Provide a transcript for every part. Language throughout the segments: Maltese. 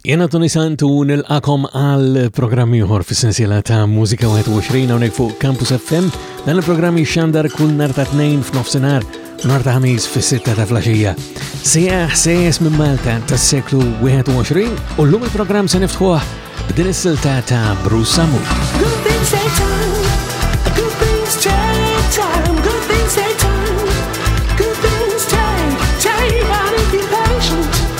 Jena Tony Santu nil-akom għal programm ieħor fis-sensiela ta' Mużika 21 hawnhekk fuq Campus FM. Dan il-programm jixxandar kull nar ta' tnejn f'nofsinhar nar ta' ħamis fis-sitta ta' flaxija. Sija ħsejjes minn Malta tas-seklu 21 u llum il-programm se niftħuh b'din is-silta ta' Bruce Samu. Good things take time, good things take time, good things take time, good things take, take, gotta be patient.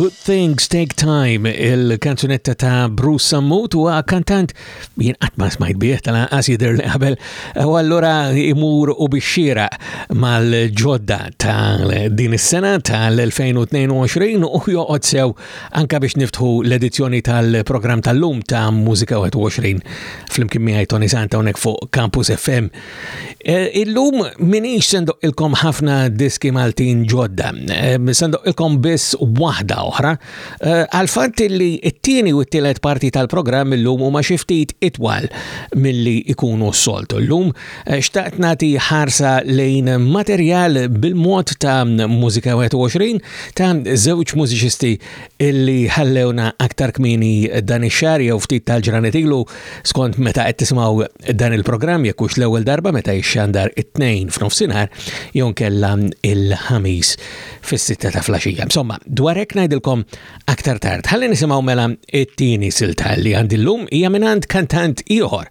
Good Things Take Time, il-kanzunetta ta' Bruce Sammut u kantant jien għatma smajt bieħ ta' lanqas jider li qabel u allura imur u bixxira mal-ġodda ta' din is-sena ta' l-2022 u joqgħod sew Anka biex niftħu l-edizzjoni tal-programm tal-lum ta' Mużika 21 fl-imkien miegħi Tony Santa hawnhekk fuq Campus FM. E, illum minix sendoq ilkom ħafna diski Maltin ġodda, e, sendoq ilkom biss waħda oħra, e, għal-fatt li t-tieni u t-tielet parti tal-programm illum huma xi ftit itwal milli ikunu s-soltu. Illum Xtaqt nagħti ħarsa lejn materjal bil-mod ta' Mużika 21 ta' żewġ mużiċisti illi ħallewna aktar kmini dan ix-xahar jew ftit tal-ġranet ilu skont meta qed tisimgħu dan il-programm jekk hux l-ewwel darba meta jixxandar it-tnejn f'nofsinhar jew kella il-ħamis fis-sitta ta' flaxija. Insomma, dwar hekk ngħidilkom aktar tard. Ħalli nisimgħu mela it-tieni silta li għandi llum hija mingħand kantant ieħor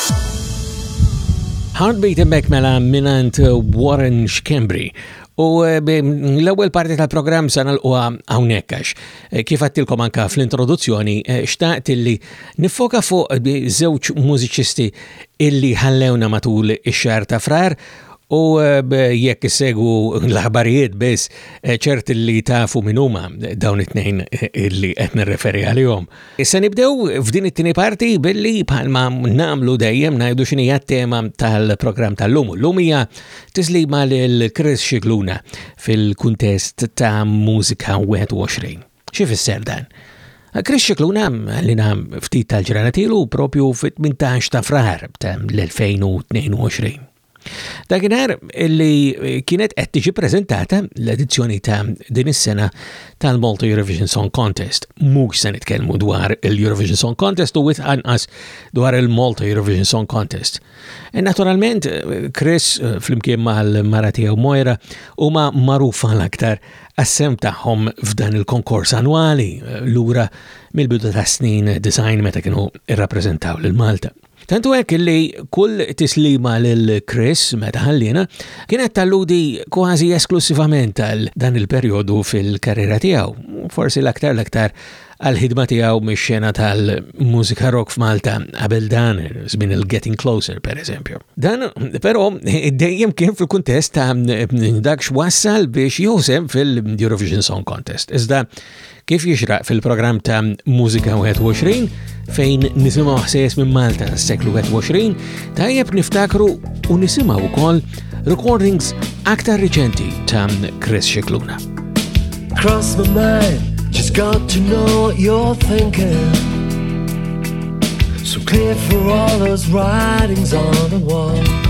Heartbeat imbek mela minant Warren Schembri. U eh, l-ewwel parti tal-programm sa nalquha hawnhekk għax eh, kif għattilkom anka fl-introduzzjoni eh, xtaqt illi nifoka fuq żewġ mużiċisti illi ħallewna matul ix-xahar ta' frar u jekk segu l-aħbarijiet biss ċert li tafu minn huma dawn it-tnejn illi qed nirreferi għalihom. Issa nibdew f'din it-tieni parti billi bħalma namlu dejjem ngħidu x'inhija t-tema tal-programm tal-lum. Lum hija tislima lil Chris Xikluna fil-kuntest ta' Mużika 21. Xi fisser dan? Chris Xikluna għallina ftit tal-ġranatilu propju fit-18 ta' frar l-2022. Dakinhar li kienet qed tiġi preżentata l-edizzjoni ta' din is-sena tal-Malta Eurovision Song Contest. Mhux se nitkellmu dwar il-Eurovision Song Contest u anqas dwar il-Malta Eurovision Song Contest. E naturalment, Chris eh, flimkien mal-mara tiegħu Moira huma magħrufa l-aktar għas-sem tagħhom f'dan il-konkors annwali eh, lura mill-bidu tas-snin design meta kienu irrappreżentaw lil Malta. Tantu hekk li kull tislima lil Chris meta ħalliena kienet talludi kważi esklussivament għal dan il-perjodu fil-karriera tiegħu, forsi l-aktar l-aktar għal-ħidma tiegħu mix-xena tal-mużika rock f'Malta qabel dan żmien il-Getting Closer pereżempju. Dan però dejjem kien fil-kuntest ta' dak x'wassal biex jużem fil-Eurovision Song Contest. Iżda Kif jixraq fil-programm ta' Mużika 21 fejn nisimgħu ħsejjes minn Malta tas-seklu 21, tajjeb niftakru u nisimgħu wkoll recordings aktar riċenti ta' Chris Xikluna. Cross my mind, just got to know what you're thinking. So clear for all those writings on the wall.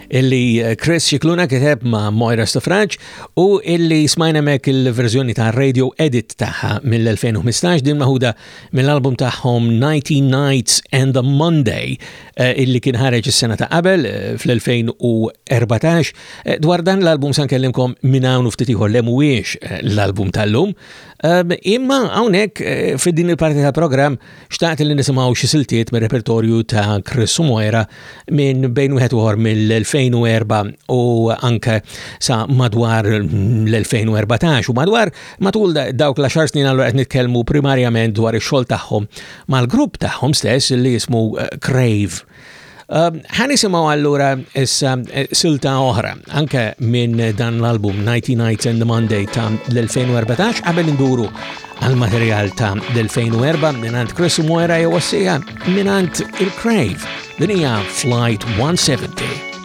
illi eh, Chris Xikluna kiteb ma' Moira Stafraġ u illi smajna mek il-verżjoni ta' radio edit taħħa mill-2015 din maħuda mill-album taħħom 90 Nights and the Monday eh, illi kien ħareġ is-sena ta' qabel eh, fl-2014. Dwar dan l-album san kellimkom minn hawn u ftit ieħor l-album tal-lum. Imma hawnhekk fid-din il-parti tal-programm Xtaqt li nisimgħu xi siltiet mir-repertorju ta' Chris Moira minn bejn wieħed uħor mill-2004 u anke sa madwar l-2014 u madwar matul dawk l-10 snin għallu qed nitkellmu primarjament dwar ix-xogħol tagħhom mal-grupp tagħhom stess li jismu eh, Crave. Ehm, ħan nisimaw allura issa eh, silta oħra, anke minn dan l-album 90 Nights and the Monday ta' l-2014, qabel induru għal-materjal ta' l-2004 minant Chris Moira jew minn minant il-Crave, dinija Flight 170.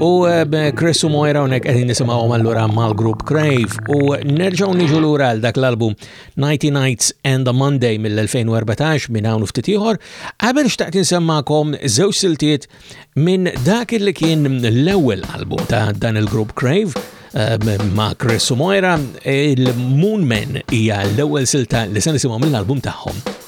U eh, Chris u Moira unek għedin nisimaw allura mal-grupp Crave u nerġaw niġu l-ura għal dak l-album Nighty Nights and a Monday mill-2014 minn hawn ftit ieħor, qabel xtaqt insemmakom żewġ siltiet minn dak li kien l-ewwel album ta' dan il-grupp Crave eh, ma' Chris u Moira, il-Moon Men hija l-ewwel silta li se nisimgħu mill-album tagħhom.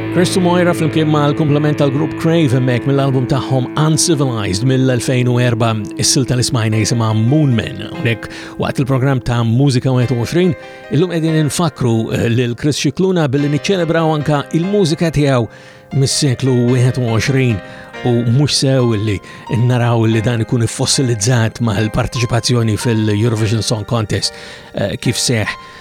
Chris u Moira flimkien ma' l-komplement tal-grupp Crave emmek mill-album tagħhom Uncivilized mill-2004 is-silta li smajna jisimha Moonman. Unek waqt il-programm ta' Mużika 21 illum qegħdin infakru eh, lil Chris Xikluna billi niċċelebraw anka il-mużika tiegħu mis-seklu 21 u mhux sew li naraw li dan ikun fossilizzat mal-partiċipazzjoni fil-Eurovision Song Contest eh, kif seħ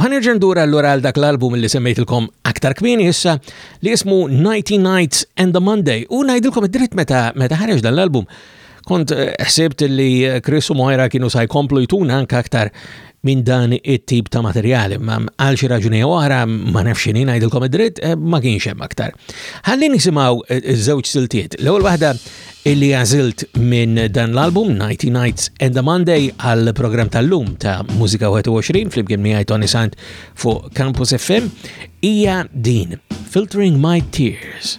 U ħanerġa' ndur allura għal dak l-album li semmejtilkom aktar kmieni issa li jismu Nighty Nights and the Monday u ngħidilkom id-dritt meta meta ħareġ dan l-album kont eh, ħsibt li eh, Chris u Moira kienu sa jkomplu jtuna anke aktar minn dan it-tip ta' materjali, ma għal xi raġuni oħra ma nafx xini ngħidilkom id-dritt eh, ma kienx hemm aktar. Ħalli nisimgħu ż żewġ siltiet. L-ewwel waħda illi għazilt minn dan l-album Nighty Nights and a Monday għal program tal-lum ta' Musika 21 fl-imkien miħaj Tony Sant fuq Campus FM ija din Filtering My Tears.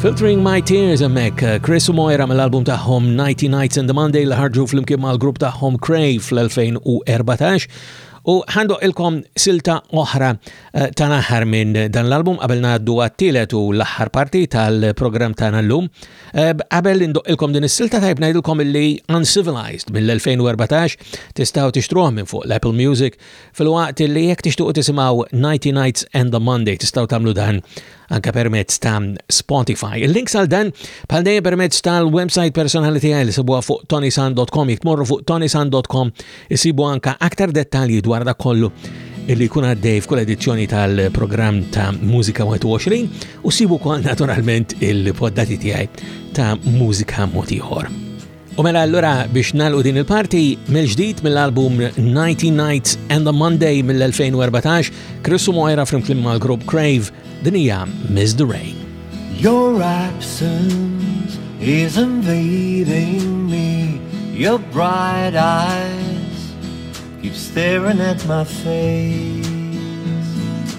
Filtering My Tears emmek, eh, Chris u Moira mill-album tagħhom 90 Nights and the Monday li ħarġu fl-imkien mal-grupp tagħhom Cray fl-2014 u ħandu ilkom silta oħra eh, ta' naħar minn dan l-album qabel ngħaddu għat-tielet u l-aħħar parti tal-programm tagħna llum. Eh, qabel indoq ilkom din is-silta tajb ngħidilkom illi Uncivilized mill-2014 tistgħu tixtruhom minn fuq l-Apple Music Filwaqt li jekk tixtuqu tisimgħu Nighty Nights and the Monday tistgħu tagħmlu dan anke permezz ta' Spotify. Il-links għal dan bħal dejjem permezz tal-website personali tiegħi li sibuha fuq tonisan.com jekk tmorru fuq tonisan.com isibu anke aktar dettalji dwar dak kollu illi jkun għaddej f'kull edizzjoni tal-programm ta' Mużika 21 u sibu kol naturalment il-poddati tiegħi ta' Mużika Motiħor. U mela allura biex nalqu din il-parti mill-ġdid mill-album Nighty Nights and the Monday mill-2014, Chris u Moira flimkien mal-grupp Crave din hija Miss the Rain. Your absence is invading me, your bright eyes keep staring at my face.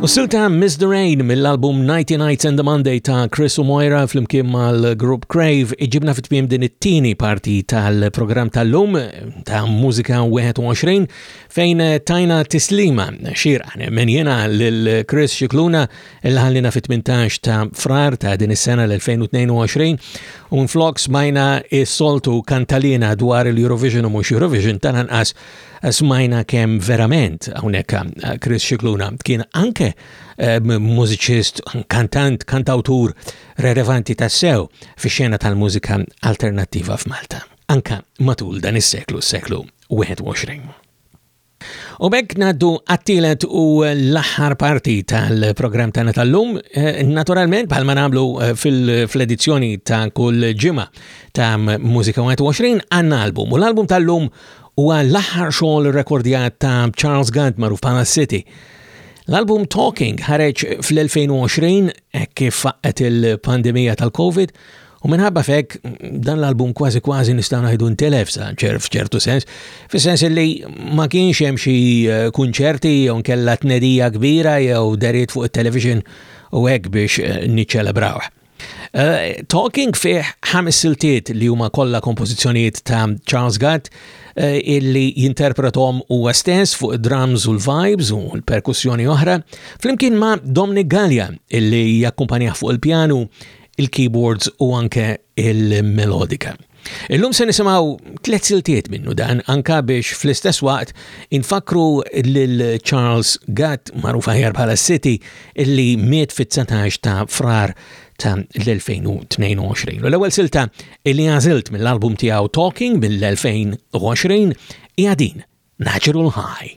U silta Miss the Rain mill-album Nighty Nights and the Monday ta' Chris u Moira fl-imkien mal-Group Crave iġibna fit tmim din it-tieni parti tal-programm tal-lum ta' Mużika 21 fejn tajna tislima xirqa minn jena l-Chris Xikluna Il-ħallina fit-18 ta' frar ta' din is-sena l-2022 u minflok smajna is-soltu kantalina dwar il-Eurovision u mhux Eurovision tal-anqas smajna kemm verament hawnhekk eh, Chris Xikluna kien anke eh, mużiċist, kantant, kantawtur relevanti tas-sew fix-xena tal-mużika alternattiva f'Malta, anka matul dan is-seklu, s-seklu 21. U bekk naddu għattilet u l-aħħar parti tal-programm tagħna tal-lum, eh, naturalment bħalma nagħmlu eh, fil-edizzjoni ta' kull ġimgħa ta' Mużika 21 għandna album. U l-album tal-lum huwa l-aħħar xogħol rekordjat ta' Charles Gant magħruf bħala City. L-album Talking ħareġ fl-2020 eh, kif faqqet il-pandemija tal-COVID U minħabba fekk, dan l-album kważi kważi nistgħu ngħidu ntilef sa f'ċertu sens, fis-sens li ma kienx hemm xi eh, kunċerti jew nkella tnedija kbira jew deriet fuq it-television u hekk biex eh, niċċelebraw. Eh, talking fih ħames siltiet li huma kollha kompożizzjonijiet ta' Charles Gatt illi jinterpretom huwa stess fuq drums u l-vibes u l-perkussjoni oħra, flimkien ma' Dominic Gallia illi jakkumpanjah fuq il-pjanu il-keyboards u anke il-melodika. Illum se nisimaw tliet siltiet minnu dan anka biex fl-istess waqt infakru lil Charles Gatt magħruf aħjar bħala City illi miet fit-19 ta' frar ta' l-2022. U l-ewwel silta illi għażilt mill-album tiegħu Talking mill-2020 hija din Natural High.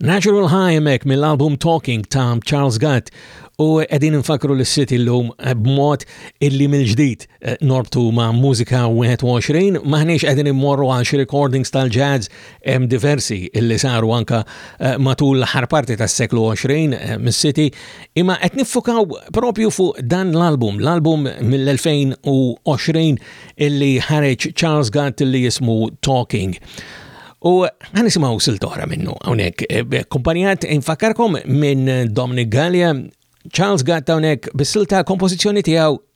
Natural High mek mill-album Talking ta' Charles Gatt u edin infakru l-sit illum eh, b'mod illi mill-ġdid eh, norbtu ma' mużika 21 maħniex edin immorru għal xi recordings tal-jazz Hemm diversi illi saru anka eh, matul l-aħħar parti tas-seklu 20 eh, mis-City, imma qed niffukaw propju fuq dan l-album, l-album mill-2020 illi ħareġ Charles Gatt illi jismu Talking. U ħanisimaw siltora minnu hawnhekk. Eh, kumpanjat infakkarkom minn Dominic Gallia, Charles Gatt hawnhekk bis-silta kompożizzjoni tiegħu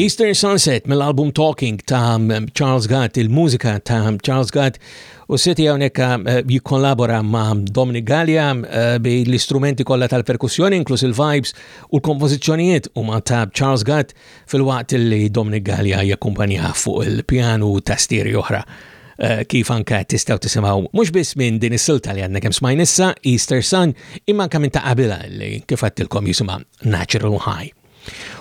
Eastern Sunset mill-album Talking ta' Charles Gatt, il-mużika ta' Charles Gatt u seti għonek eh, jikollabora ma' Dominic Gallia eh, bi l-istrumenti kollha tal-perkussjoni, inklus il-vibes u l-kompożizzjonijiet u ma' ta' Charles Gatt filwaqt li Dominic Gallia jakkumpanjah fuq il-pjanu u tastieri oħra eh, kif anka tistaw tisimaw mhux biss minn din is-silta li għandna kemm smajn issa Easter Sun imma anka minn ta' qabilha li kif għattilkom jisimha Natural High.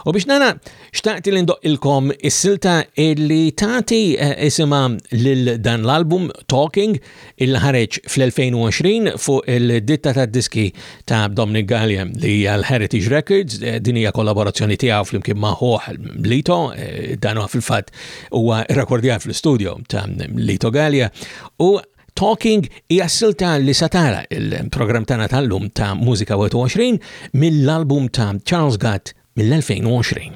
U biex nana, xtaqti li ndoq ilkom is-silta li tati eh, isima lil dan l-album Talking li ħareġ fl-2020 fuq il-ditta tad-diski ta' Dominic Gallia li hija l-Heritage Records, din hija kollaborazzjoni tiegħu flimkien ma' ħuħ Lito, dan huwa fil-fatt huwa rrekordjat fl-istudio ta' Lito Gallia u Talking hija silta li satara il-programm tagħna tal-lum ta' Mużika 21 mill-album ta' Charles Gatt mill-2020.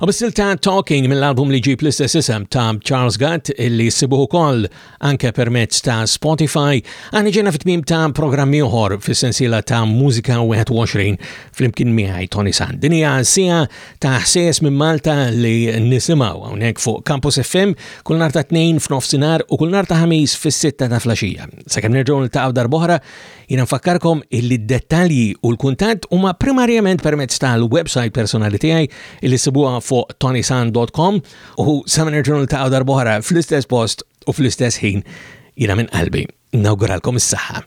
U bis-silta Talking mill-album li ġib l-istess isem ta' Charles Gatt illi sibuħu ukoll anke permezz ta' Spotify, għani ġena fit-tmim ta' programmi uħor fis sensila ta' Mużika 21 fl-imkien miħaj Tony San. Din hija sija ta' ħsejjes minn Malta li nisimgħu hawnhekk fuq Campus FM kull nar ta' tnejn f'nofsinhar u kull nar ta' ħamis fis-sitta ta' flaxija. Sakemm nerġgħu niltaqgħu darbohra, Jina nfakkarkom illi d-dettalji u l-kuntatt huma primarjament permezz tal-website personali tiegħi illi sibuha fuq tonisan.com u sa minn irġunu ta' darbohra fl-istess post u fl-istess ħin jina minn qalbi nawguralkom is-saħħa.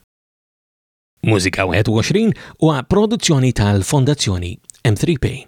Mużika 21 huwa produzzjoni tal-Fondazzjoni M3P.